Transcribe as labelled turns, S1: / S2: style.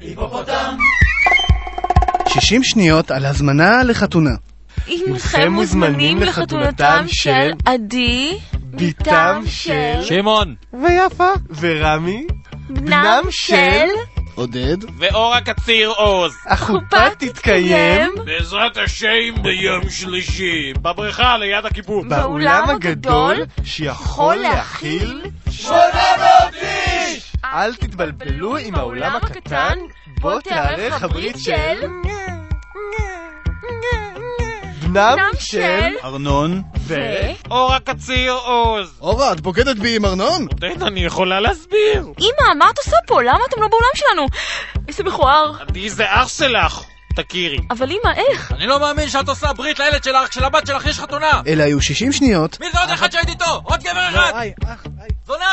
S1: היפופוטם!
S2: 60 שניות על הזמנה לחתונה.
S3: הנכם מוזמנים לחתונתם של עדי, בתם של,
S4: שמעון
S2: ויפה.
S1: ורמי?
S3: בנם של,
S2: עודד.
S4: ואור הקציר עוז.
S2: החופה תתקיים
S4: בעזרת השם ביום שלישי בבריכה ליד הכיבוב.
S3: באולם הגדול
S2: שיכול
S3: להכיל
S2: אל תתבלבלו עם האולם הקטן, בו תיערך הברית של בנם של
S4: ארנון
S2: ו...
S4: אור הקציר עוז.
S2: אורה, את בוגדת בי עם ארנון?
S4: עודד, אני יכולה להסביר.
S3: אמא, מה את עושה פה? למה אתם לא באולם שלנו? איזה מכוער.
S4: עדי זה אח שלך. תכירי.
S3: אבל אמא, איך?
S5: אני לא מאמין שאת עושה ברית לילד שלך, כשלבת שלך יש חתונה!
S2: אלה היו 60 שניות.
S5: מי זה עוד אחד שהייתי איתו? עוד גבר אחד!
S2: היי, אח, היי.
S5: זונה!